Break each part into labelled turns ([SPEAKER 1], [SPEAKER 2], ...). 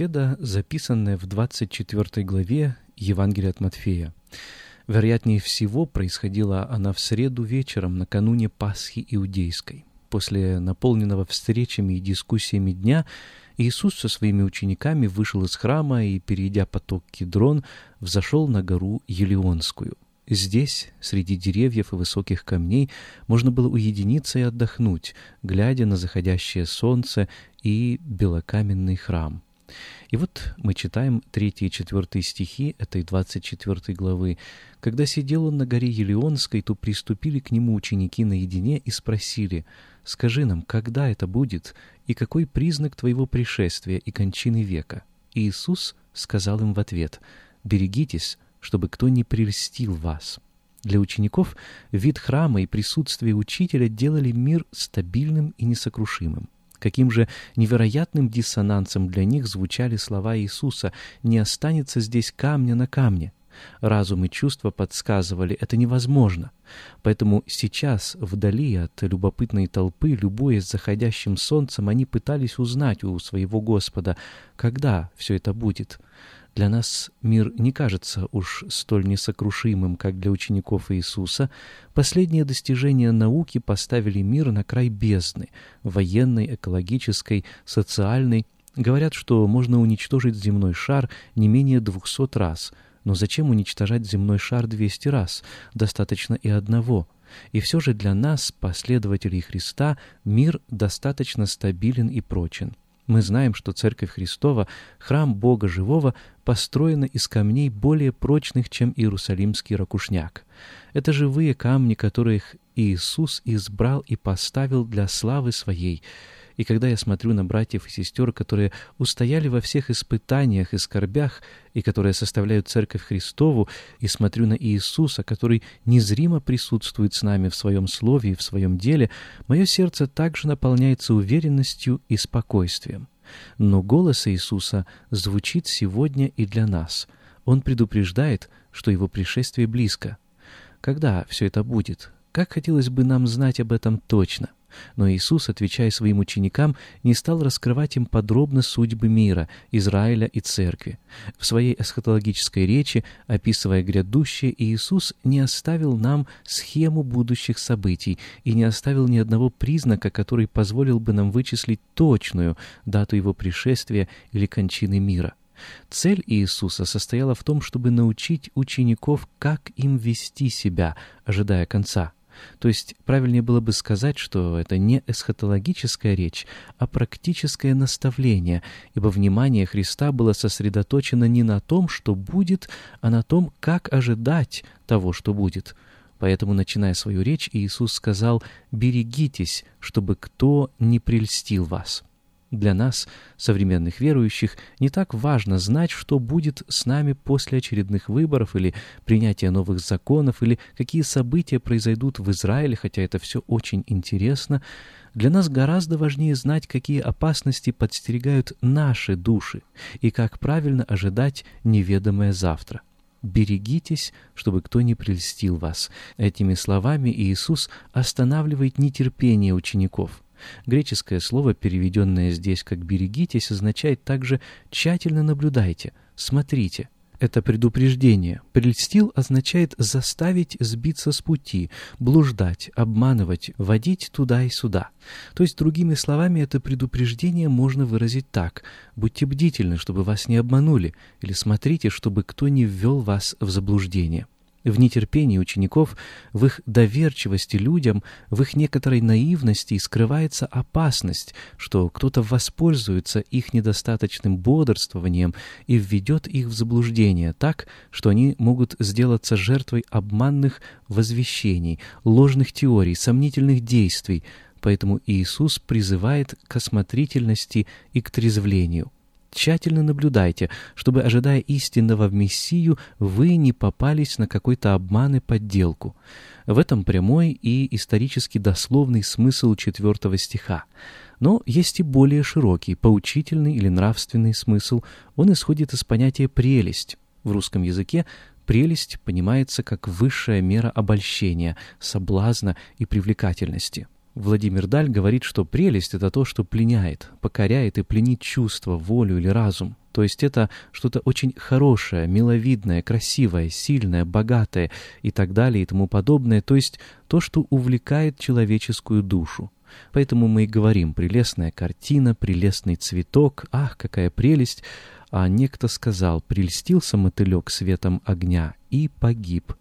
[SPEAKER 1] Беседа, записанная в 24 главе Евангелия от Матфея. Вероятнее всего, происходила она в среду вечером, накануне Пасхи Иудейской. После наполненного встречами и дискуссиями дня Иисус со своими учениками вышел из храма и, перейдя поток Кедрон, взошел на гору Елеонскую. Здесь, среди деревьев и высоких камней, можно было уединиться и отдохнуть, глядя на заходящее солнце и белокаменный храм. И вот мы читаем третий и четвертый стихи этой двадцать четвертой главы. «Когда сидел он на горе Елеонской, то приступили к нему ученики наедине и спросили, «Скажи нам, когда это будет, и какой признак твоего пришествия и кончины века?» И Иисус сказал им в ответ, «Берегитесь, чтобы кто не прельстил вас». Для учеников вид храма и присутствие учителя делали мир стабильным и несокрушимым. Каким же невероятным диссонансом для них звучали слова Иисуса «Не останется здесь камня на камне». Разум и чувства подсказывали, это невозможно. Поэтому сейчас, вдали от любопытной толпы, любуясь заходящим солнцем, они пытались узнать у своего Господа, когда все это будет. Для нас мир не кажется уж столь несокрушимым, как для учеников Иисуса. Последние достижения науки поставили мир на край бездны, военной, экологической, социальной. Говорят, что можно уничтожить земной шар не менее двухсот раз. Но зачем уничтожать земной шар двести раз? Достаточно и одного. И все же для нас, последователей Христа, мир достаточно стабилен и прочен. Мы знаем, что Церковь Христова, храм Бога Живого, построена из камней более прочных, чем Иерусалимский ракушняк. Это живые камни, которых Иисус избрал и поставил для славы Своей — и когда я смотрю на братьев и сестер, которые устояли во всех испытаниях и скорбях, и которые составляют Церковь Христову, и смотрю на Иисуса, который незримо присутствует с нами в Своем Слове и в Своем деле, мое сердце также наполняется уверенностью и спокойствием. Но голос Иисуса звучит сегодня и для нас. Он предупреждает, что Его пришествие близко. Когда все это будет? Как хотелось бы нам знать об этом точно. Но Иисус, отвечая своим ученикам, не стал раскрывать им подробно судьбы мира, Израиля и Церкви. В своей эсхатологической речи, описывая грядущее, Иисус не оставил нам схему будущих событий и не оставил ни одного признака, который позволил бы нам вычислить точную дату Его пришествия или кончины мира. Цель Иисуса состояла в том, чтобы научить учеников, как им вести себя, ожидая конца. То есть правильнее было бы сказать, что это не эсхатологическая речь, а практическое наставление, ибо внимание Христа было сосредоточено не на том, что будет, а на том, как ожидать того, что будет. Поэтому, начиная свою речь, Иисус сказал «берегитесь, чтобы кто не прельстил вас». Для нас, современных верующих, не так важно знать, что будет с нами после очередных выборов или принятия новых законов, или какие события произойдут в Израиле, хотя это все очень интересно. Для нас гораздо важнее знать, какие опасности подстерегают наши души и как правильно ожидать неведомое завтра. «Берегитесь, чтобы кто не прельстил вас». Этими словами Иисус останавливает нетерпение учеников – Греческое слово, переведенное здесь как «берегитесь», означает также «тщательно наблюдайте», «смотрите». — это предупреждение. Прельстил означает заставить сбиться с пути, блуждать, обманывать, водить туда и сюда. То есть, другими словами, это предупреждение можно выразить так. Будьте бдительны, чтобы вас не обманули, или смотрите, чтобы кто не ввел вас в заблуждение. В нетерпении учеников, в их доверчивости людям, в их некоторой наивности скрывается опасность, что кто-то воспользуется их недостаточным бодрствованием и введет их в заблуждение так, что они могут сделаться жертвой обманных возвещений, ложных теорий, сомнительных действий, поэтому Иисус призывает к осмотрительности и к трезвлению. Тщательно наблюдайте, чтобы, ожидая истинного в Мессию, вы не попались на какой-то обман и подделку. В этом прямой и исторически дословный смысл четвертого стиха. Но есть и более широкий, поучительный или нравственный смысл. Он исходит из понятия «прелесть». В русском языке прелесть понимается как высшая мера обольщения, соблазна и привлекательности. Владимир Даль говорит, что прелесть — это то, что пленяет, покоряет и пленит чувство, волю или разум. То есть это что-то очень хорошее, миловидное, красивое, сильное, богатое и так далее и тому подобное, то есть то, что увлекает человеческую душу. Поэтому мы и говорим «прелестная картина», «прелестный цветок», «ах, какая прелесть!» А некто сказал «прельстился мотылек светом огня и погиб».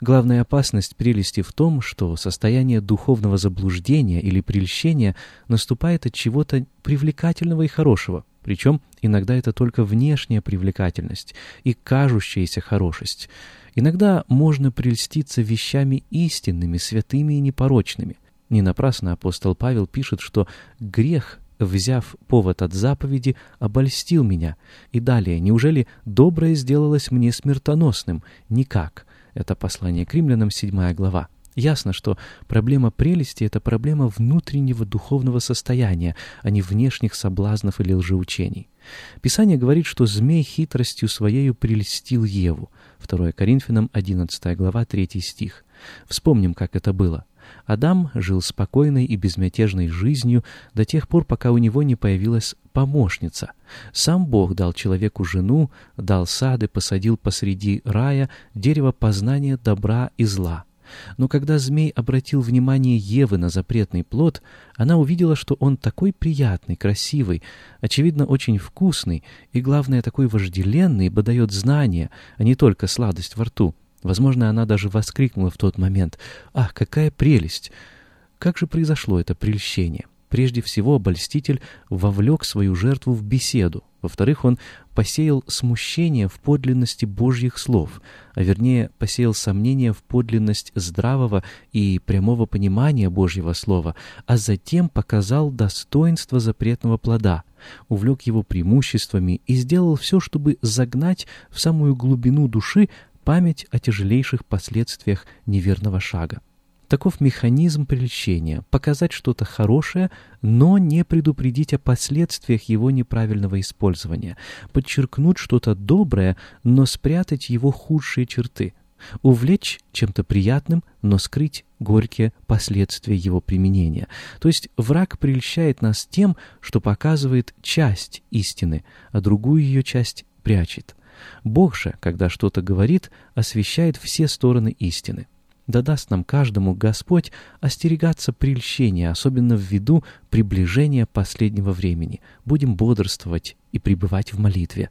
[SPEAKER 1] Главная опасность прелести в том, что состояние духовного заблуждения или прельщения наступает от чего-то привлекательного и хорошего, причем иногда это только внешняя привлекательность и кажущаяся хорошесть. Иногда можно прельститься вещами истинными, святыми и непорочными. Не напрасно апостол Павел пишет, что грех взяв повод от заповеди, обольстил меня. И далее, неужели доброе сделалось мне смертоносным? Никак. Это послание к римлянам, 7 глава. Ясно, что проблема прелести — это проблема внутреннего духовного состояния, а не внешних соблазнов или лжеучений. Писание говорит, что змей хитростью своею прельстил Еву. 2 Коринфянам, 11 глава, 3 стих. Вспомним, как это было. Адам жил спокойной и безмятежной жизнью до тех пор, пока у него не появилась помощница. Сам Бог дал человеку жену, дал сады, посадил посреди рая дерево познания добра и зла. Но когда змей обратил внимание Евы на запретный плод, она увидела, что он такой приятный, красивый, очевидно, очень вкусный и, главное, такой вожделенный, ибо дает знания, а не только сладость во рту. Возможно, она даже воскликнула в тот момент «Ах, какая прелесть!» Как же произошло это прельщение? Прежде всего, обольститель вовлек свою жертву в беседу. Во-вторых, он посеял смущение в подлинности Божьих слов, а вернее, посеял сомнение в подлинность здравого и прямого понимания Божьего слова, а затем показал достоинство запретного плода, увлек его преимуществами и сделал все, чтобы загнать в самую глубину души память о тяжелейших последствиях неверного шага. Таков механизм прельщения — показать что-то хорошее, но не предупредить о последствиях его неправильного использования, подчеркнуть что-то доброе, но спрятать его худшие черты, увлечь чем-то приятным, но скрыть горькие последствия его применения. То есть враг прельщает нас тем, что показывает часть истины, а другую ее часть прячет. Бог же, когда что-то говорит, освещает все стороны истины. Да даст нам каждому Господь остерегаться прельщения, особенно в виду приближения последнего времени. Будем бодрствовать и пребывать в молитве.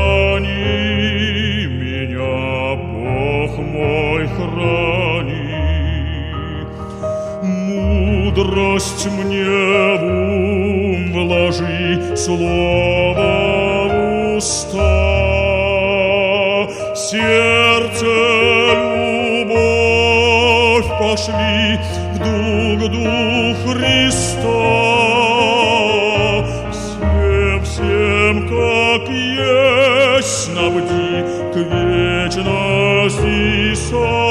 [SPEAKER 2] Мудрость мне в ум вложи, слово в уста, сердце любовь пошли в дух Христа. Всем, всем, как есть, снабди к вечности сам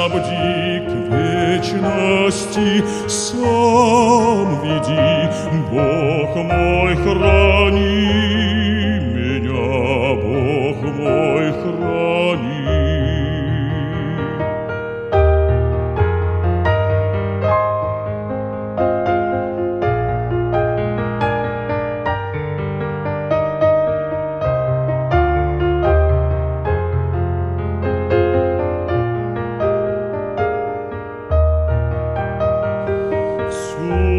[SPEAKER 2] снабди к вечности сам веди. Бог мой, храни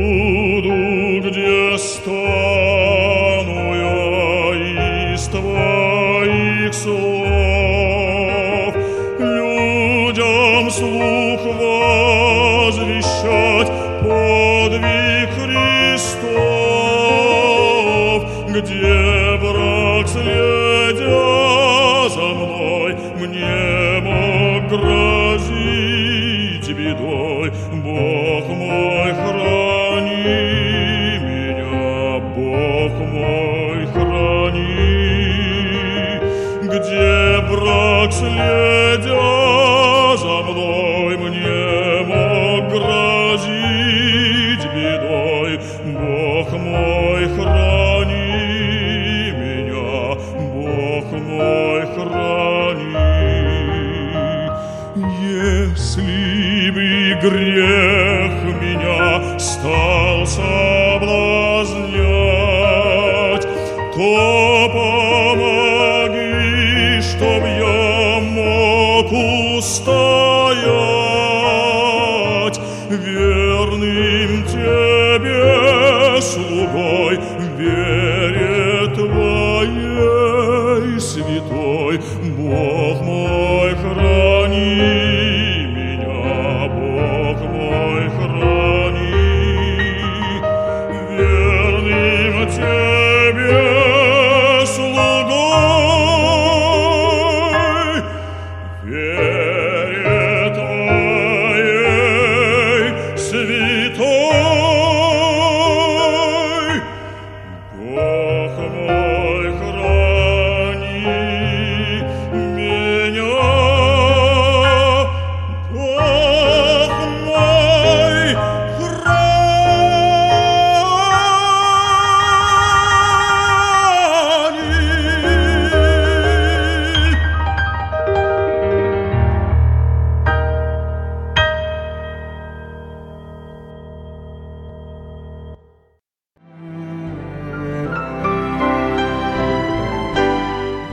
[SPEAKER 2] Dudu, gdzie? Бог мой, храни меня, Бог мой, храни. Где враг, следя Бы грех меня стал соблазнять, то помоги, чтоб я мог устоять